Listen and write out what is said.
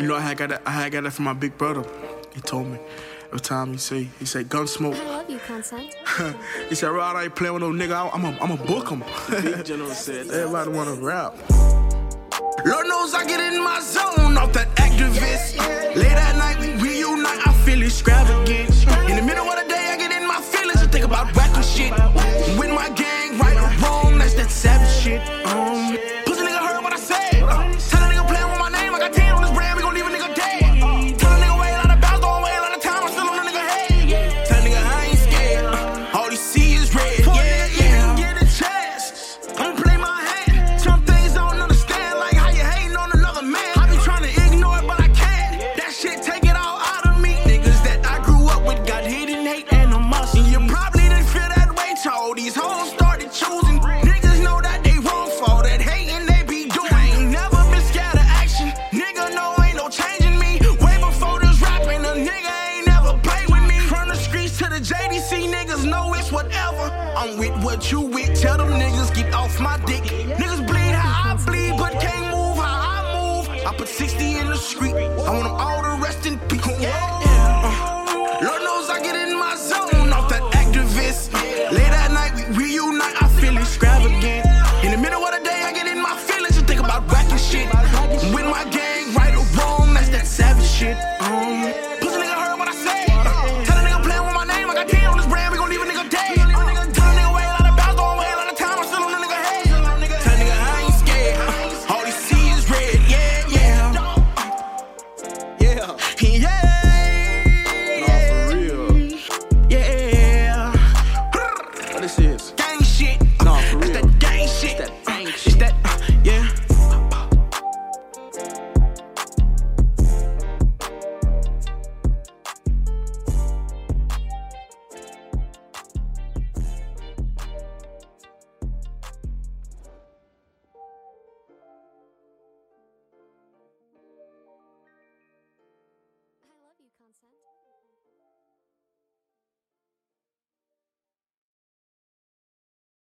You know, I had got it, I had got it from my big brother. He told me every time he say, he said, Gunsmoke. I love you, Consent. he said, Rod, I ain't playing with no nigga. I'm a, I'm a book him. big General said, everybody want to rap. Lord knows I get in my zone off that activist. Late at night. no, it's whatever. I'm with what you with. Tell them niggas get off my dick. Niggas bleed how I bleed, but can't move how I move. I put 60 in the street. I want them this is. Gang shit. No, for real. It's that gang shit. It's that gang shit. It's that